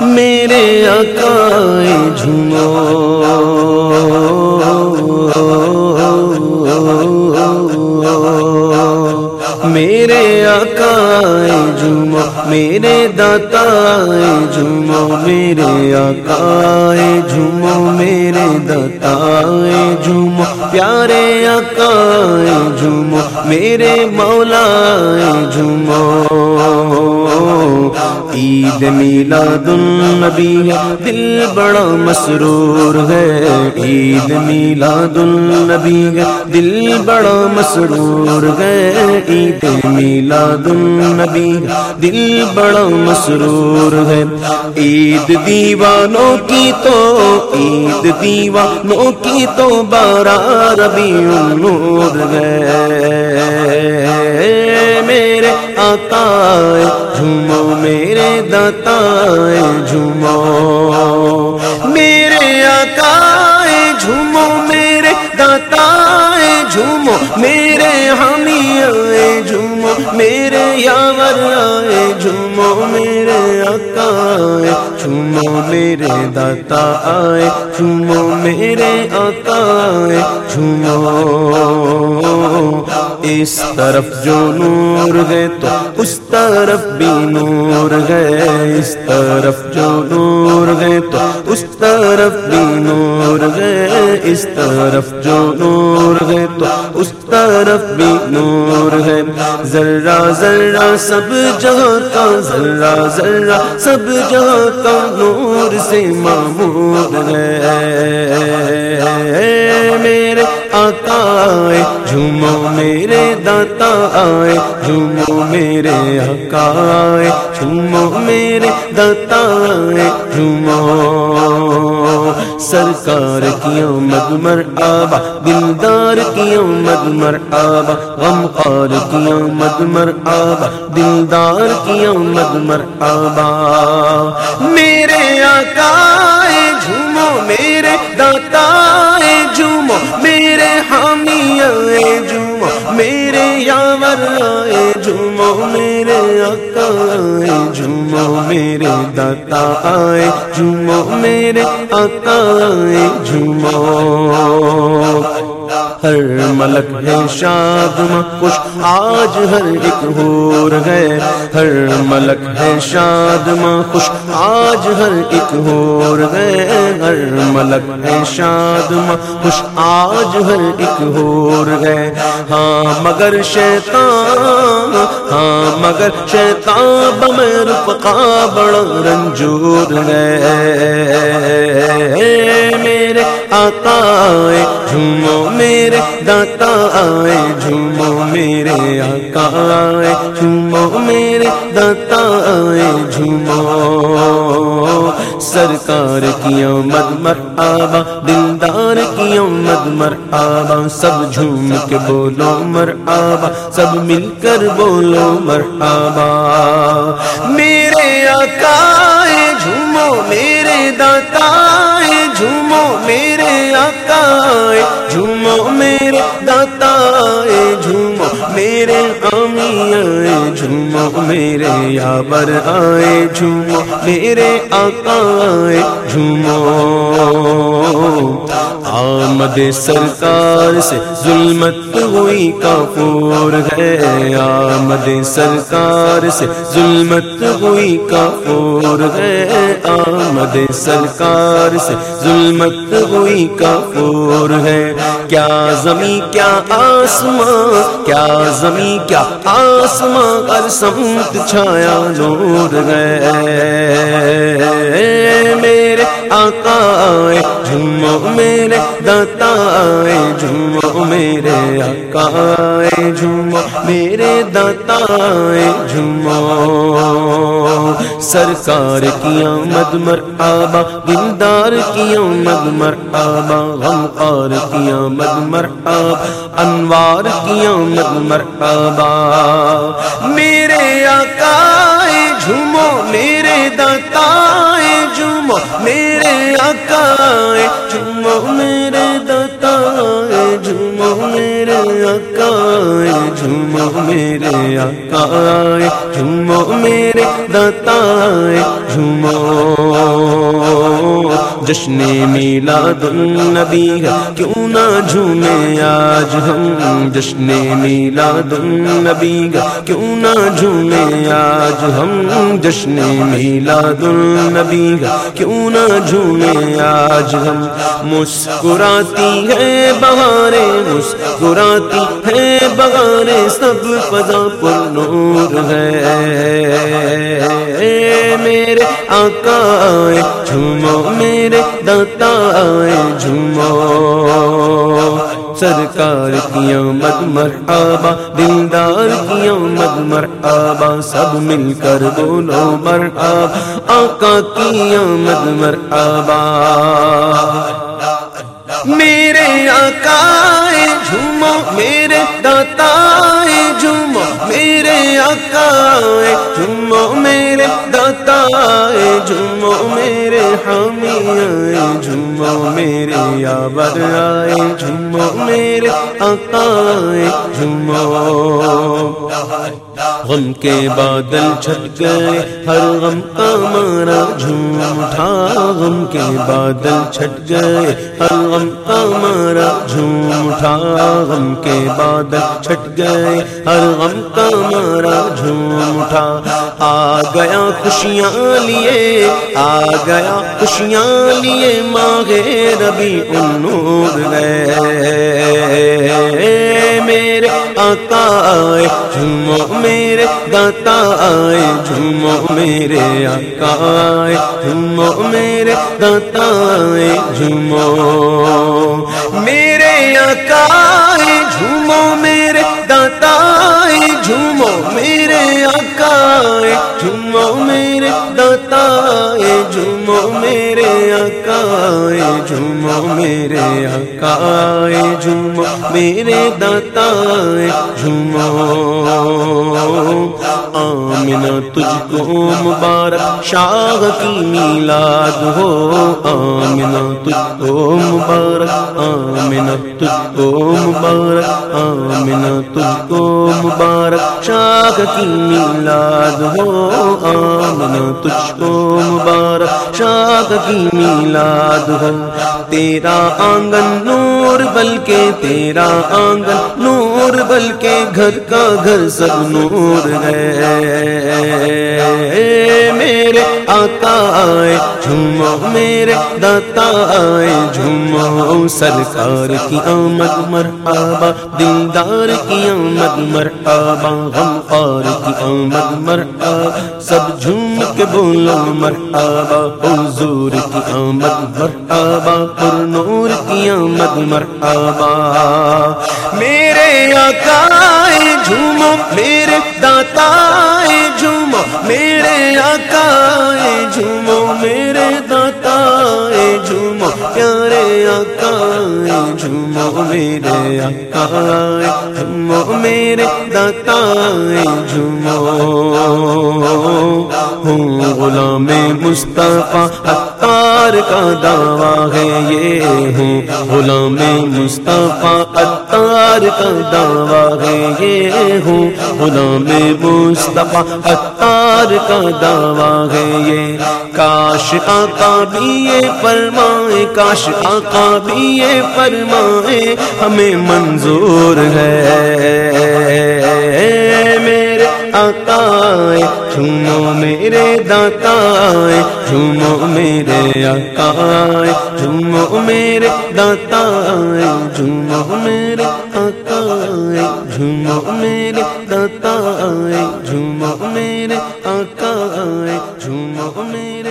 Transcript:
میرے آقائے جھومو۔ میرے آقائے جھومو۔ میرے داتا جھومو۔ میرے آقائے جھومو۔ میرے داتا جھومو۔ پیارے آقائے جھومو۔ میرے مولا جھومو۔ عید میلاد النبی ہے دل بڑا مسرور ہے۔ عید میلاد النبی ہے دل بڑا مسرور ہے۔ عید میلاد النبی، دل بڑا مسرور ہے۔ عید دیوانوں کی تو، عید دیوانوں کی تو بارہ ربی النور ہے۔ میرے آتا جھومو میرے دتا جھومو میرے میرے حامی آئے جھومو میرے یاور آئے جھومو میرے آئے جھومو میرے داتا آئے جھومو میرے آئے جھومو اس طرف جو نور ہے تو اس طرف بھی نور ہے۔ اس طرف جو نور ہے تو اس طرف بھی نور ہے۔ اس طرف جو نور ہے تو اس طرف بھی نور ہے۔ ذرا ذرا سب جہاں کا ذرا ذرا سب جہاں کا نور سے معمور ہے۔ میرے آتا آئے، جھومو میرے داتا آئے، جھومو میرے آقا آئے، جھومو میرے داتا آئے، جھومو سرکار کی آمد مرحبا دلدار کی آمد مرحبا آبا؟ غم کی آمد مرحبا دلدار کی آمد مرحبا میرے آقا آئے جھومو، میرے داتا آئے جھومو، میرے ہاں آقا آئے جمعہ میرے داتا آئے جمعہ میرے آقا آئے جمعہ ہر ملک ہے شاد خوش آج ہر ایک ہور ہے۔ ہر ملک ہے شاد خوش آج ہر ایک ہور ہے۔ ہر ملک ہے شاد خوش آج ہر ایک ہور ہے۔ ہاں مگر شیطان ہاں مگر شیطان بمر رفقا بڑا رنجور ہے۔ میرے آتا آئے، جھومو میرے داتا آئے، جھومو میرے آقا آئے، جھومو میرے داتا آئے، جھومو۔ سرکار کی آمد مر آبا دلدار کی آمد مر آبا سب جھوم کے بولو مر آبا سب مل کر بولو مر آبا میرے آقا آئے، جھومو میرے داتا آئے جھومو میرے آقا آئے جھومو میرے داتا آئے جھومو میرے آمی آئے جھومو میرے یابر آئے، جھومو میرے آقا آئے جھومو آمد سرکار سے ظلمت ہوئی کافور ہے۔ آمد سرکار سے ظلمت ہوئی کافور ہے۔ آمد سرکار سے ظلمت ہوئی کافور ہے۔ کیا زمین، کیا آسمان، کیا زمین، کیا آسمان ہر سمت چھایا نور گئے آقا آئے جھومو میرے داتا آئے جھومو میرے آقا آئے جھومو میرے داتا آئے جھومو۔ سرکار کی آمد مر آبا دلدار کی آمد مر آبا کی آمد مر آبا انوار کی آمد مر آبا میرے آقا آئے جھومو میرے داتا آئے جھومو میرے آقا آئے جھومو میرے داتا آئے جھومو میرے آقا آئے جھومو میرے آقا جھومو میرے داتا جھومو جشن میلاد النبی ہے۔ کیوں نہ جھومے آج ہم جشن میلاد النبی ہے۔ کیوں نہ جھومے آج ہم جشن میلاد النبی ہے۔ کیوں نہ جھومے آج ہم مسکراتی ہے بہارے مسکراتی ہے بہارے سب فضا پر نور ہے۔ میرے آقا جھومو میرے داتا جھومو۔ سرکار کی آمد مرحبا دلدار کی آمد مرحبا، سب مل کر بولو مرحبا۔ آقا کی آمد مرحبا۔ میرے آقا جھومو، میرے داتا جھومو، میرے آقا جھومو، میرے داتا جھومو، میرے حامی آئے جھومو، میرے یابر آئے جھومو، میرے آقا جھومو۔ غم کے بادل چھٹ گئے، ہر غم کا مارا جھوم اٹھا غم کے بادل چھٹ گئے، ہر غم کا مارا جھوم اٹھا غم کے بادل چھٹ گئے، ہر غم کا مارا جھوم اٹھا آ گیا خوشیاں لیے، آ گیا خوشیاں لیے ماغے ربی انور گئے۔ میرے آقا آئے جھومو میرے داتا آئے جھومو میرے آقا آئے جھومو میرے داتا آئے جھومو میرے آقا آئے جھومو میرے داتا آئے جھومو میرے آقا آئے جھومو میرے داتا آئے جھومو میرے آقا جھومو میرے آقا جھومو میرے داتا جھومو آمنا تجھ کو مبارک، شاہ کی میلاد ہو۔ آمنا تجھ کو مبارک آمنا تجھ کو مبارک آمنا تجھ کو مبارک، شاہ کی میلاد ہو۔ آمنا تجھ کو مبارک، شاہ کی میلاد ہو۔ تیرا آنگن نور، بلکہ تیرا آنگن نور، بلکہ گھر کا گھر سب نور ہے۔ میرے آقا آئے جھومو میرے داتا آئے جھومو سرکار کی آمد مرحبا دلدار کی آمد مرحبا غمخار کی آمد مرحبا، سب جھوم کے بولو مرحبا، حضور کی آمد مرحبا، پر نور کی آمد مرحبا۔ میرے آقا آئے جھومو میرے داتا آئے جھومو میرے آقا آئے جھومو میرے داتا آئے جھومو پیارے آقا آئے جھومو میرے آقا آئے جھومو میرے داتا آئے جھومو ہوں غلام مصطفیٰ اتار کا دعویٰ ہے، یہ ہوں غلام مصطفیٰ اتار کا دعویٰ ہے، یہ ہوں غلام مصطفیٰ اتار کا دعویٰ ہے، یہ کاش آقا بھی یہ فرمائے، کاش آقا بھی یہ فرمائے، ہمیں منظور ہے۔ میرے آقا جھومو میرے داتا جھومو میرے آقا جھومو میرے داتا جھومو میرے آقا جھومو میرے داتا جھومو میرے آقا جھومو میرے